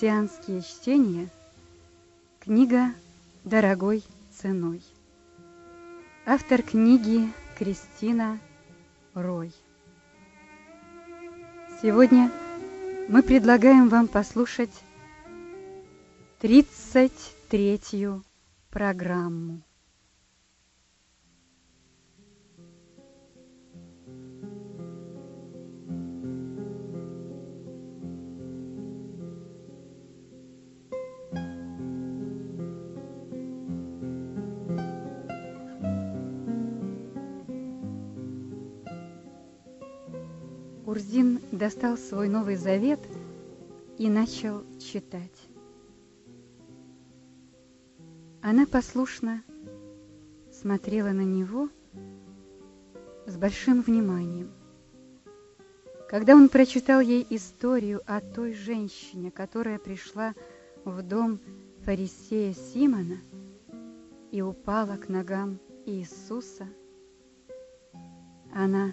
«Христианские чтения» книга «Дорогой ценой». Автор книги Кристина Рой. Сегодня мы предлагаем вам послушать 33-ю программу. Урзин достал свой Новый Завет и начал читать. Она послушно смотрела на него с большим вниманием. Когда он прочитал ей историю о той женщине, которая пришла в дом фарисея Симона и упала к ногам Иисуса, она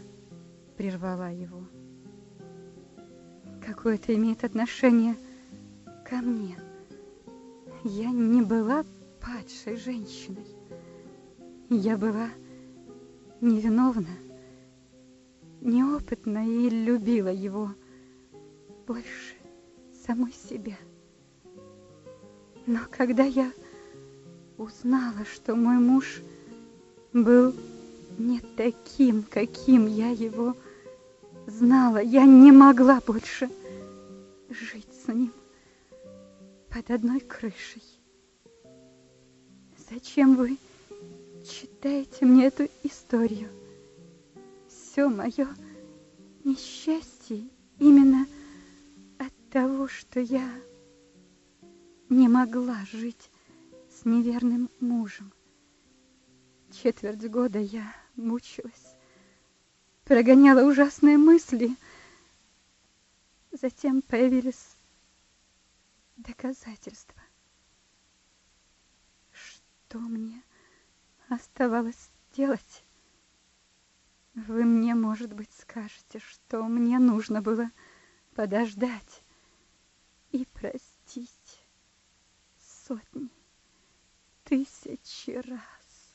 прервала его какое это имеет отношение ко мне? Я не была падшей женщиной. Я была невиновна, неопытна и любила его больше самой себя. Но когда я узнала, что мой муж был не таким, каким я его знала, я не могла больше жить с ним под одной крышей. Зачем вы читаете мне эту историю? Все мое несчастье именно от того, что я не могла жить с неверным мужем. Четверть года я мучилась прогоняла ужасные мысли. Затем появились доказательства. Что мне оставалось делать? Вы мне, может быть, скажете, что мне нужно было подождать и простить сотни, тысячи раз.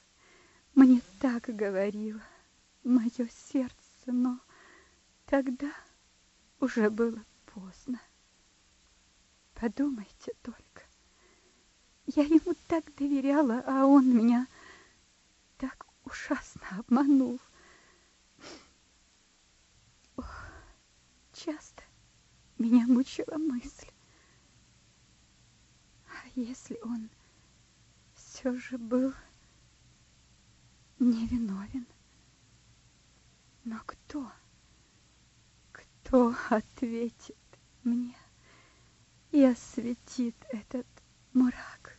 Мне так говорило мое сердце но тогда уже было поздно. Подумайте только. Я ему так доверяла, а он меня так ужасно обманул. Ох, часто меня мучила мысль. А если он все же был невиновен? Но кто, кто ответит мне и осветит этот мрак?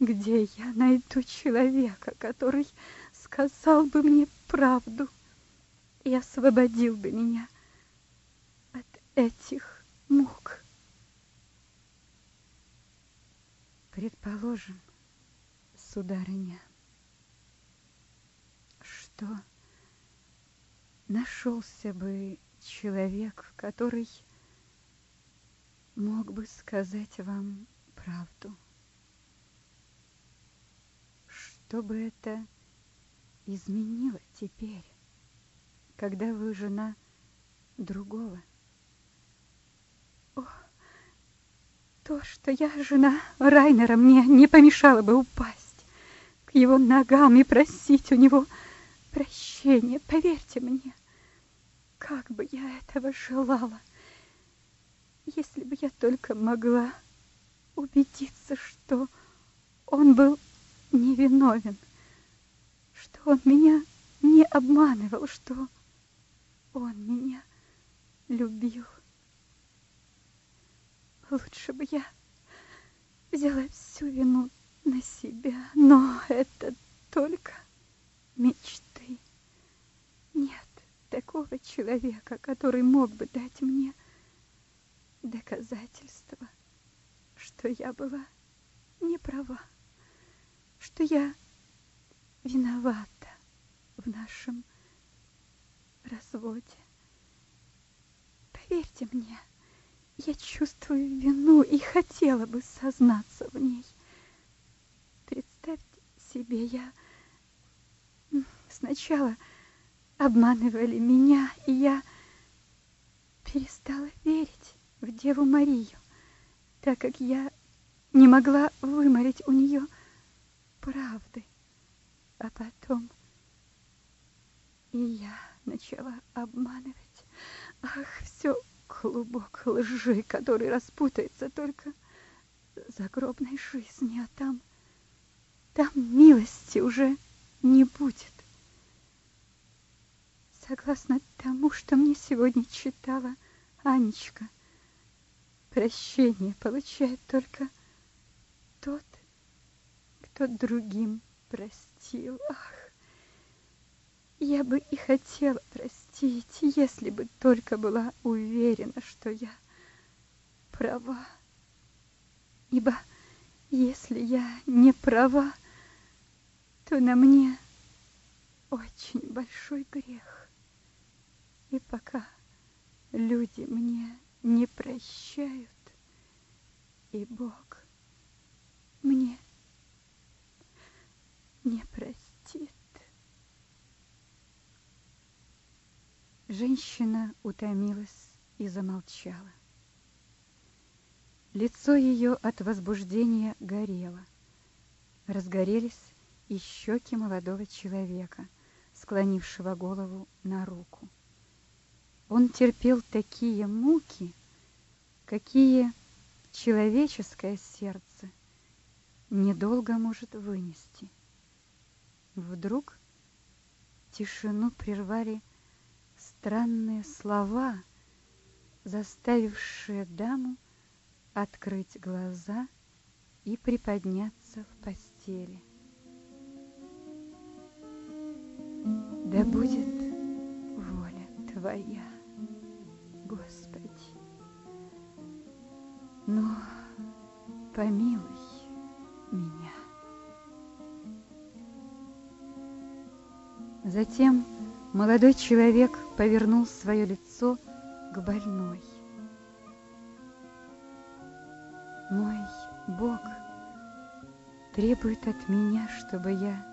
Где я найду человека, который сказал бы мне правду и освободил бы меня от этих мук? Предположим, сударыня, что нашелся бы человек, который мог бы сказать вам правду. Что бы это изменило теперь, когда вы жена другого? О, то, что я жена Райнера, мне не помешало бы упасть к его ногам и просить у него прощения, поверьте мне. Как бы я этого желала, если бы я только могла убедиться, что он был невиновен, что он меня не обманывал, что он меня любил. Лучше бы я взяла всю вину на себя, но это только мечты. Нет такого человека, который мог бы дать мне доказательства, что я была не права, что я виновата в нашем разводе. Поверьте мне, я чувствую вину и хотела бы сознаться в ней. Представьте себе, я сначала обманывали меня, и я перестала верить в Деву Марию, так как я не могла выморить у нее правды. А потом и я начала обманывать. Ах, все клубок лжи, который распутается только загробной жизни, а там, там милости уже не будет. Согласно тому, что мне сегодня читала Анечка, прощение получает только тот, кто другим простил. Ах, я бы и хотела простить, если бы только была уверена, что я права. Ибо если я не права, то на мне очень большой грех. И пока люди мне не прощают, и Бог мне не простит. Женщина утомилась и замолчала. Лицо ее от возбуждения горело. Разгорелись и щеки молодого человека, склонившего голову на руку. Он терпел такие муки, какие человеческое сердце недолго может вынести. Вдруг тишину прервали странные слова, заставившие даму открыть глаза и приподняться в постели. Да будет воля Твоя, Господи, но помилуй меня. Затем Молодой человек повернул свое лицо к больной. Мой Бог требует от меня, чтобы я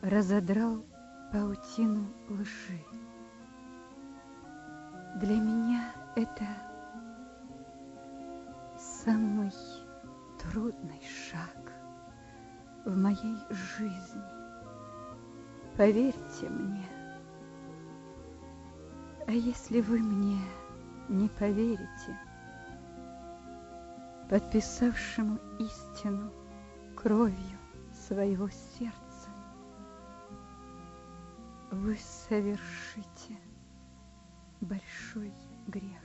разодрал паутину лжи. Для меня это самый трудный шаг в моей жизни. Поверьте мне. А если вы мне не поверите, подписавшему истину кровью своего сердца, вы совершите большой грех.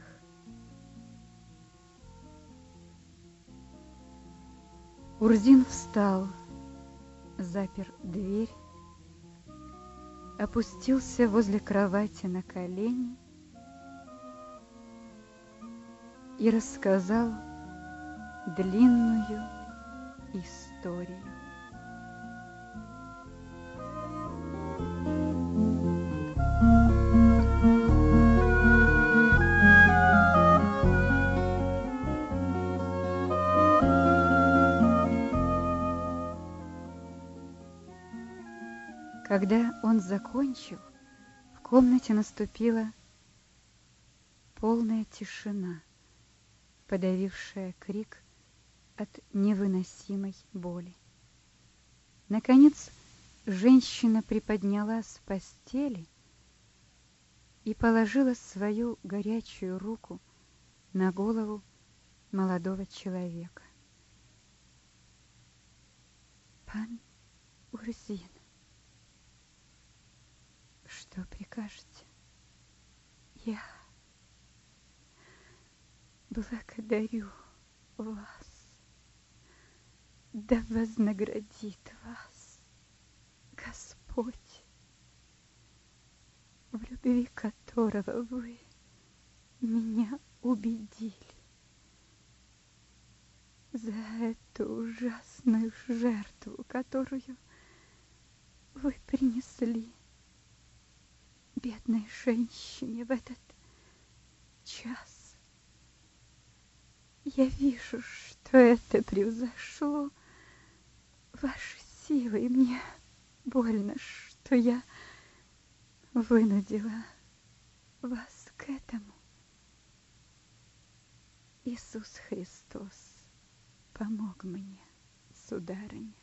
Урзин встал, запер дверь опустился возле кровати на колени и рассказал длинную историю. Когда он закончил, в комнате наступила полная тишина, подавившая крик от невыносимой боли. Наконец, женщина приподнялась с постели и положила свою горячую руку на голову молодого человека. Пан Урзин, что прикажете? Я благодарю вас. Да вознаградит вас Господь, в любви которого вы меня убедили. За эту ужасную жертву, которую вы принесли бедной женщине в этот час. Я вижу, что это превзошло ваши силы, и мне больно, что я вынудила вас к этому. Иисус Христос помог мне, сударыня.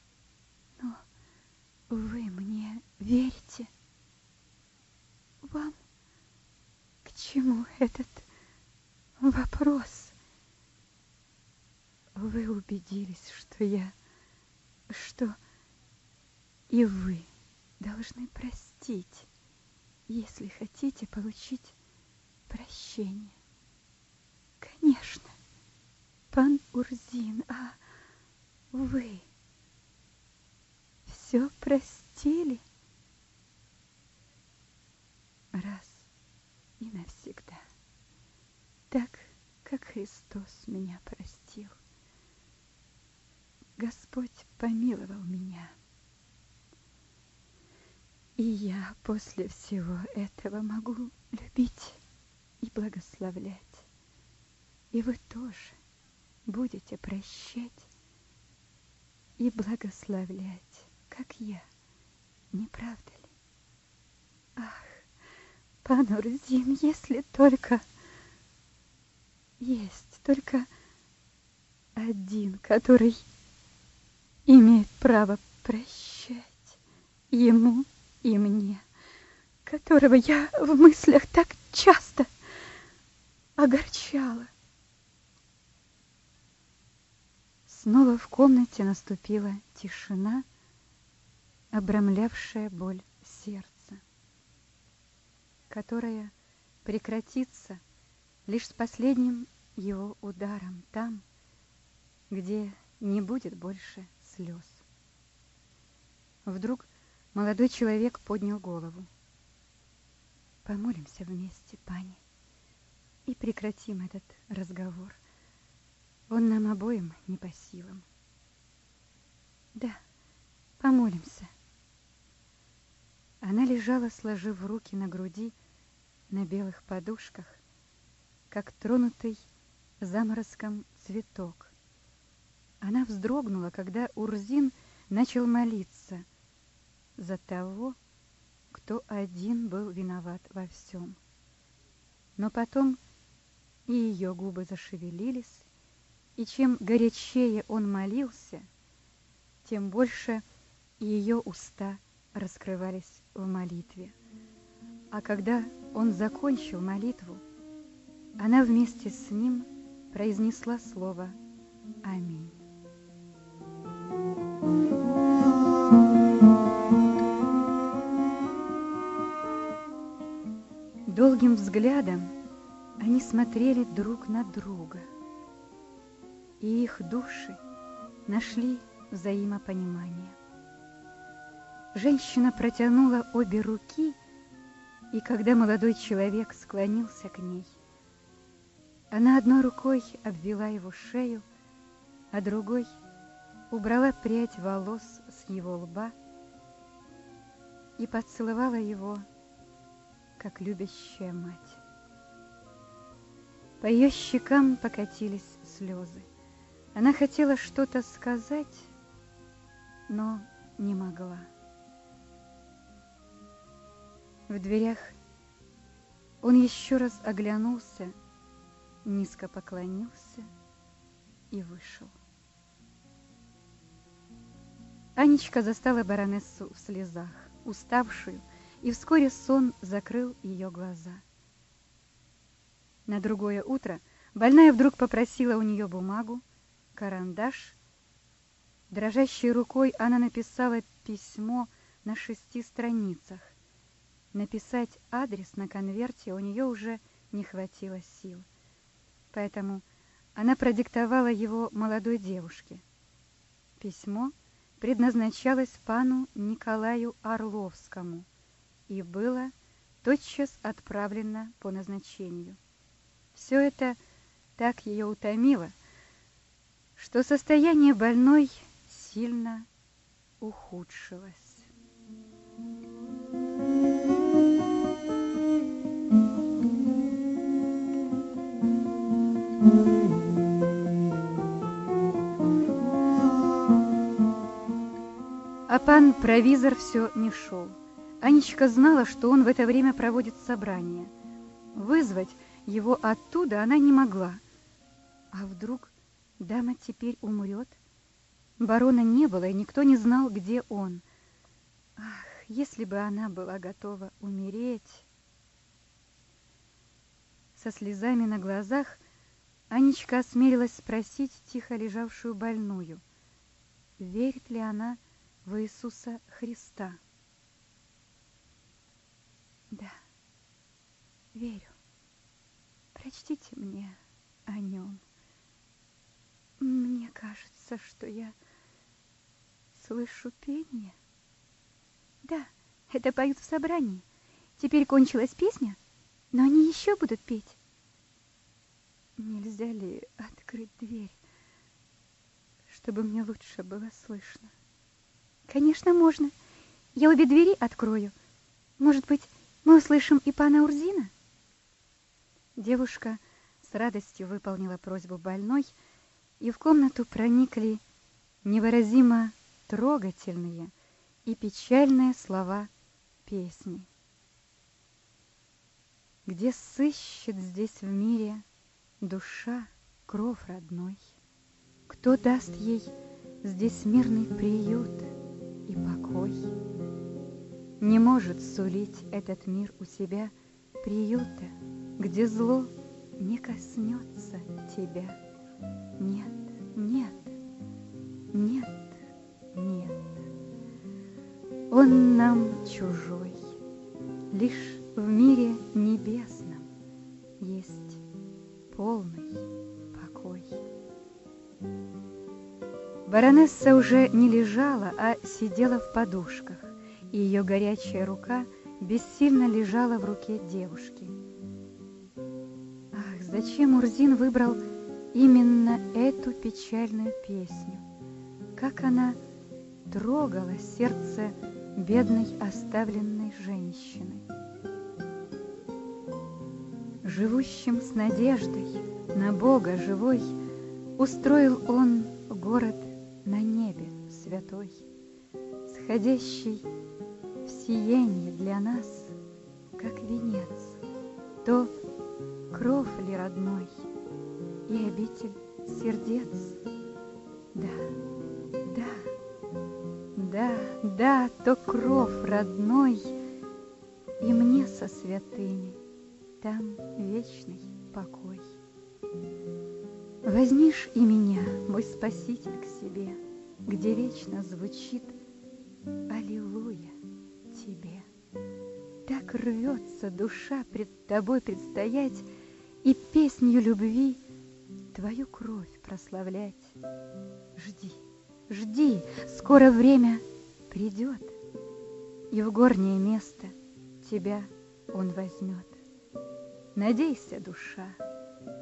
Но вы мне верите? Вам к чему этот вопрос? Вы убедились, что я, что и вы должны простить, если хотите получить прощение. Конечно, пан Урзин, а вы все простили? Раз и навсегда. Так, как Христос меня простил. Господь помиловал меня. И я после всего этого могу любить и благословлять. И вы тоже будете прощать и благословлять, как я, не правда пан Урзин, если только есть только один, который имеет право прощать ему и мне, которого я в мыслях так часто огорчала. Снова в комнате наступила тишина, обрамлявшая боль сердца, которая прекратится лишь с последним его ударом там, где не будет больше слез. Вдруг молодой человек поднял голову. Помолимся вместе, пани, и прекратим этот разговор. Он нам обоим не по силам. Да, помолимся. Она лежала, сложив руки на груди, на белых подушках, как тронутый заморозком цветок. Она вздрогнула, когда Урзин начал молиться за того, кто один был виноват во всем. Но потом и ее губы зашевелились, и чем горячее он молился, тем больше ее уста раскрывались в молитве. А когда он закончил молитву, она вместе с ним произнесла слово «Аминь». Долгим взглядом они смотрели друг на друга – и их души нашли взаимопонимание. Женщина протянула обе руки, и когда молодой человек склонился к ней, она одной рукой обвела его шею, а другой убрала прядь волос с его лба и поцеловала его, как любящая мать. По ее щекам покатились слезы. Она хотела что-то сказать, но не могла. В дверях он еще раз оглянулся, низко поклонился и вышел. Анечка застала баронессу в слезах, уставшую, и вскоре сон закрыл ее глаза. На другое утро больная вдруг попросила у нее бумагу, карандаш. Дрожащей рукой она написала письмо на шести страницах. Написать адрес на конверте у нее уже не хватило сил. Поэтому она продиктовала его молодой девушке. Письмо предназначалось пану Николаю Орловскому и было тотчас отправлено по назначению. Все это так ее утомило, что состояние больной сильно ухудшилось. Пан провизор все не шел. Анечка знала, что он в это время проводит собрание. Вызвать его оттуда она не могла. А вдруг дама теперь умрет? Барона не было, и никто не знал, где он. Ах, если бы она была готова умереть... Со слезами на глазах Анечка осмелилась спросить тихо лежавшую больную, верит ли она в Иисуса Христа. Да, верю. Прочтите мне о нем. Мне кажется, что я слышу пение. Да, это поют в собрании. Теперь кончилась песня, но они еще будут петь. Нельзя ли открыть дверь, чтобы мне лучше было слышно? Конечно, можно. Я обе двери открою. Может быть, мы услышим и пана Урзина? Девушка с радостью выполнила просьбу больной, и в комнату проникли невыразимо трогательные и печальные слова песни где сыщет здесь в мире душа кров родной? Кто даст ей здесь мирный приют и покой? Не может сулить этот мир у себя приюта, где зло не коснется тебя. Нет, нет, нет, нет. Он нам чужой, лишь в мире небесном есть полный Баронесса уже не лежала, а сидела в подушках, и ее горячая рука бессильно лежала в руке девушки. Ах, зачем Урзин выбрал именно эту печальную песню? Как она трогала сердце бедной оставленной женщины живущим с надеждой на Бога живой, Устроил он город на небе святой, Сходящий в сияние для нас, как венец, То кров ли родной и обитель сердец? Да, да, да, да, то кров родной И мне со святыми там вечный покой. Возьмишь и меня, мой Спаситель, к себе, Где вечно звучит Аллилуйя тебе. Так рвется душа пред тобой предстоять И песнью любви твою кровь прославлять. Жди, жди, скоро время придет, И в горнее место тебя он возьмет. Надейся, душа,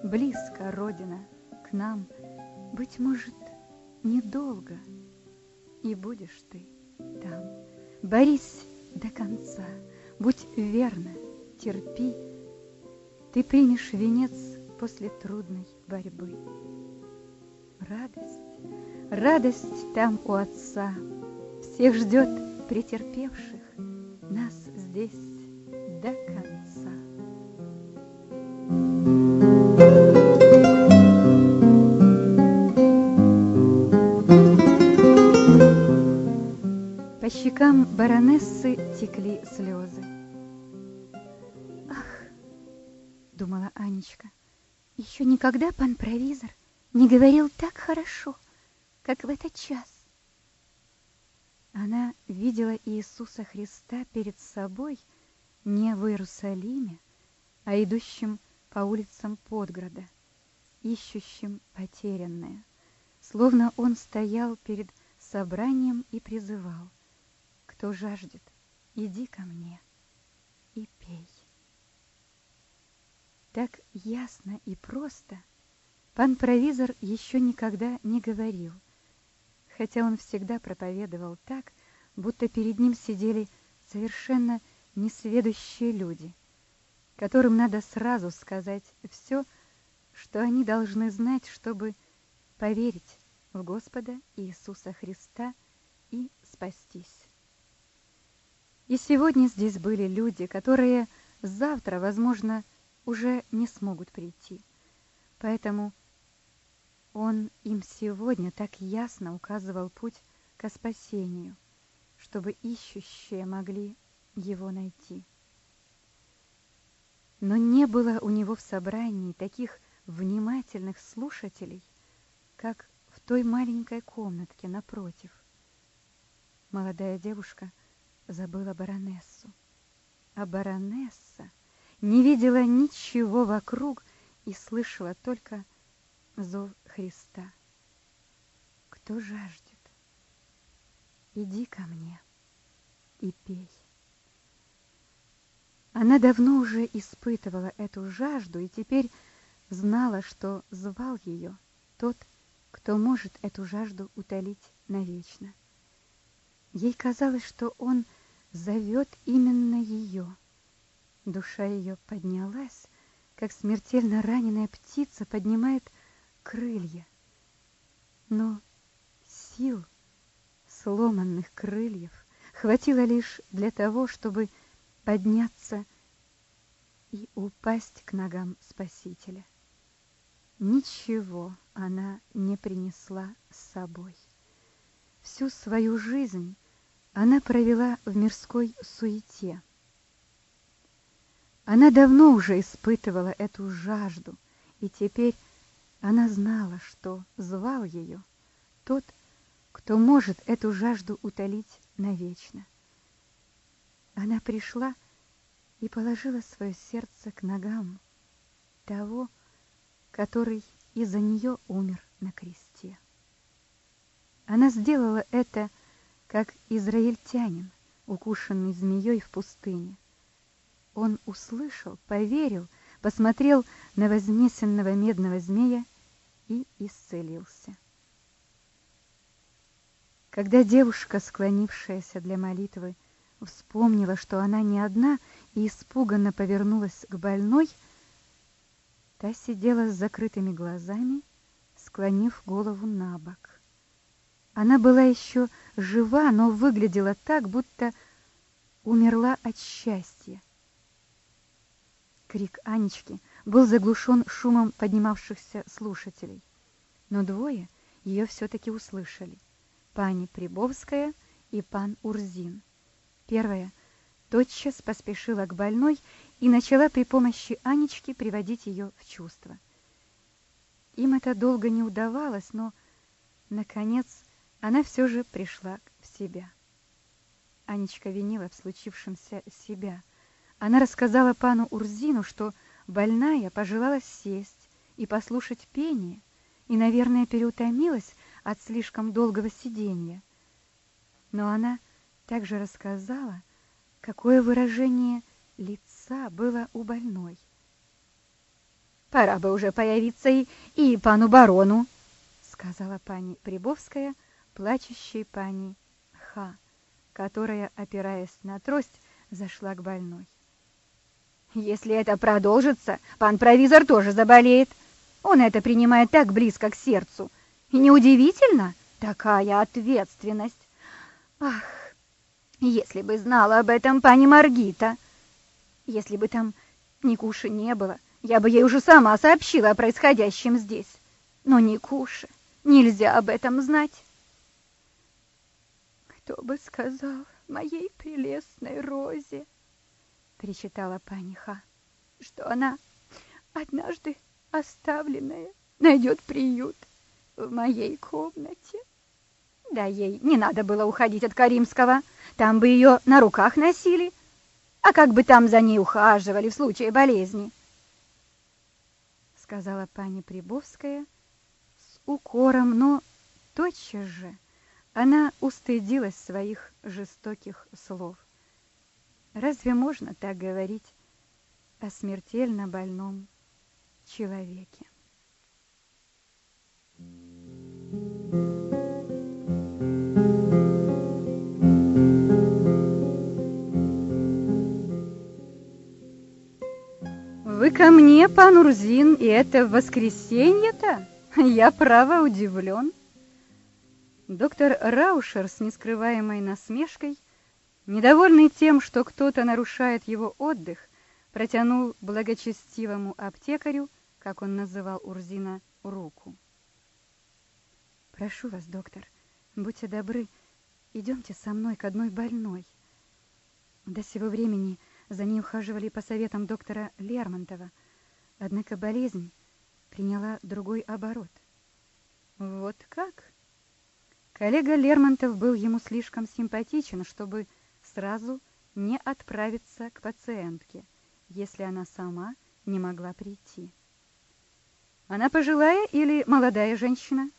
близко Родина к нам, Быть может, недолго, и будешь ты там. Борись до конца, будь верна, терпи, Ты примешь венец после трудной борьбы. Радость, радость там у Отца, Всех ждет претерпевших, Нас здесь до конца. Баронессы текли слезы. «Ах!» — думала Анечка. «Еще никогда пан провизор не говорил так хорошо, как в этот час». Она видела Иисуса Христа перед собой не в Иерусалиме, а идущим по улицам Подгорода, ищущим потерянное, словно он стоял перед собранием и призывал — кто жаждет, иди ко мне и пей. Так ясно и просто пан провизор еще никогда не говорил, хотя он всегда проповедовал так, будто перед ним сидели совершенно несведущие люди, которым надо сразу сказать все, что они должны знать, чтобы поверить в Господа Иисуса Христа и спастись. И сегодня здесь были люди, которые завтра, возможно, уже не смогут прийти. Поэтому он им сегодня так ясно указывал путь к спасению, чтобы ищущие могли его найти. Но не было у него в собрании таких внимательных слушателей, как в той маленькой комнатке напротив. Молодая девушка забыла баронессу, а баронесса не видела ничего вокруг и слышала только зов Христа. Кто жаждет, иди ко мне и пей. Она давно уже испытывала эту жажду и теперь знала, что звал ее тот, кто может эту жажду утолить навечно. Ей казалось, что он зовет именно ее. Душа ее поднялась, как смертельно раненая птица поднимает крылья. Но сил сломанных крыльев хватило лишь для того, чтобы подняться и упасть к ногам Спасителя. Ничего она не принесла с собой. Всю свою жизнь она провела в мирской суете. Она давно уже испытывала эту жажду, и теперь она знала, что звал ее тот, кто может эту жажду утолить навечно. Она пришла и положила свое сердце к ногам того, который из-за нее умер на кресте. Она сделала это, как израильтянин, укушенный змеей в пустыне. Он услышал, поверил, посмотрел на вознесенного медного змея и исцелился. Когда девушка, склонившаяся для молитвы, вспомнила, что она не одна, и испуганно повернулась к больной, Та сидела с закрытыми глазами, склонив голову на бок. Она была еще жива, но выглядела так, будто умерла от счастья. Крик Анечки был заглушен шумом поднимавшихся слушателей, но двое ее все-таки услышали. Пани Прибовская и пан Урзин. Первая тотчас поспешила к больной и начала при помощи Анечки приводить ее в чувство. Им это долго не удавалось, но, наконец, она все же пришла в себя. Анечка винила в случившемся себя. Она рассказала пану Урзину, что больная пожелала сесть и послушать пение, и, наверное, переутомилась от слишком долгого сидения. Но она также рассказала, какое выражение лица было у больной. «Пора бы уже появиться и, и пану барону», — сказала пани Прибовская, плачущей пани Ха, которая, опираясь на трость, зашла к больной. «Если это продолжится, пан провизор тоже заболеет. Он это принимает так близко к сердцу. И неудивительно, такая ответственность. Ах, если бы знала об этом пани Маргита!» Если бы там Никуши не было, я бы ей уже сама сообщила о происходящем здесь. Но Никуши, нельзя об этом знать. Кто бы сказал моей прелестной Розе, причитала паниха, что она однажды оставленная найдет приют в моей комнате. Да ей не надо было уходить от Каримского, там бы ее на руках носили, а как бы там за ней ухаживали в случае болезни, сказала пани Прибовская с укором, но тотчас же она устыдилась своих жестоких слов. Разве можно так говорить о смертельно больном человеке? Вы ко мне, пан Урзин, и это воскресенье-то? Я право удивлен. Доктор Раушер с нескрываемой насмешкой, недовольный тем, что кто-то нарушает его отдых, протянул благочестивому аптекарю, как он называл Урзина, руку. «Прошу вас, доктор, будьте добры, идемте со мной к одной больной». До сего времени за ней ухаживали по советам доктора Лермонтова, однако болезнь приняла другой оборот. Вот как? Коллега Лермонтов был ему слишком симпатичен, чтобы сразу не отправиться к пациентке, если она сама не могла прийти. Она пожилая или молодая женщина?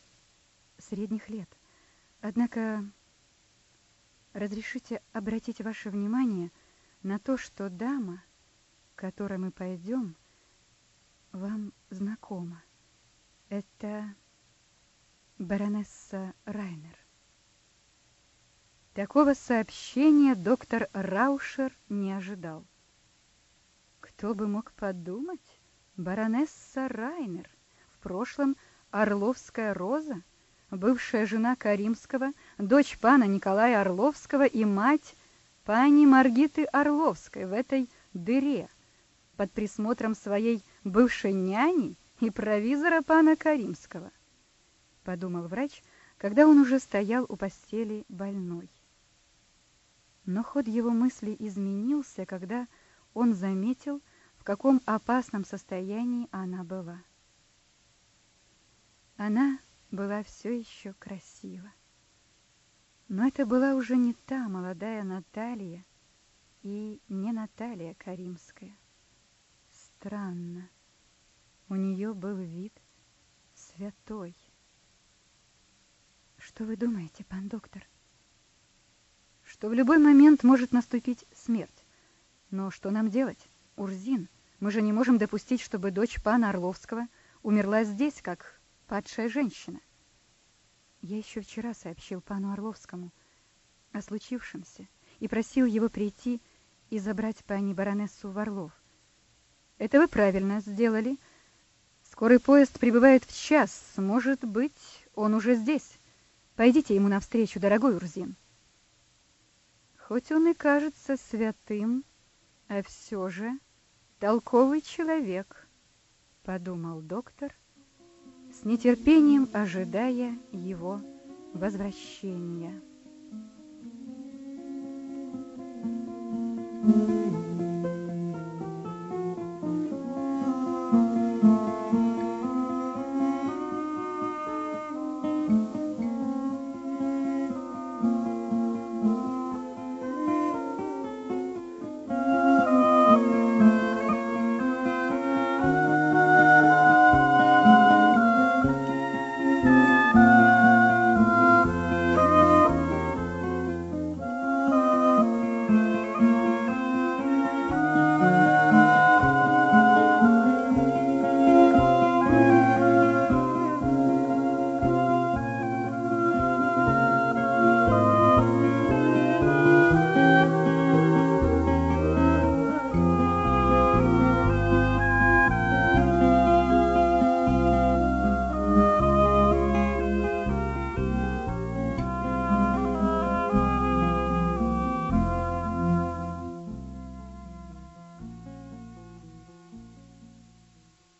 Средних лет. Однако разрешите обратить ваше внимание на то, что дама, к которой мы пойдем, вам знакома. Это баронесса Райнер. Такого сообщения доктор Раушер не ожидал. Кто бы мог подумать? Баронесса Райнер, в прошлом Орловская Роза, бывшая жена Каримского, дочь пана Николая Орловского и мать пани Маргиты Орловской в этой дыре под присмотром своей бывшей няни и провизора пана Каримского –— подумал врач, когда он уже стоял у постели больной. Но ход его мысли изменился, когда он заметил, в каком опасном состоянии она была. Она была все еще красива. Но это была уже не та молодая Наталья и не Наталья Каримская. Странно. У нее был вид святой. Что вы думаете, пан доктор? Что в любой момент может наступить смерть. Но что нам делать? Урзин, мы же не можем допустить, чтобы дочь пана Орловского умерла здесь, как падшая женщина. Я еще вчера сообщил пану Орловскому о случившемся и просил его прийти и забрать пани баронессу в Орлов. Это вы правильно сделали. Скорый поезд прибывает в час. Может быть, он уже здесь. Пойдите ему навстречу, дорогой Урзин. Хоть он и кажется святым, а все же толковый человек, подумал доктор, с нетерпением ожидая его возвращения. Thank you.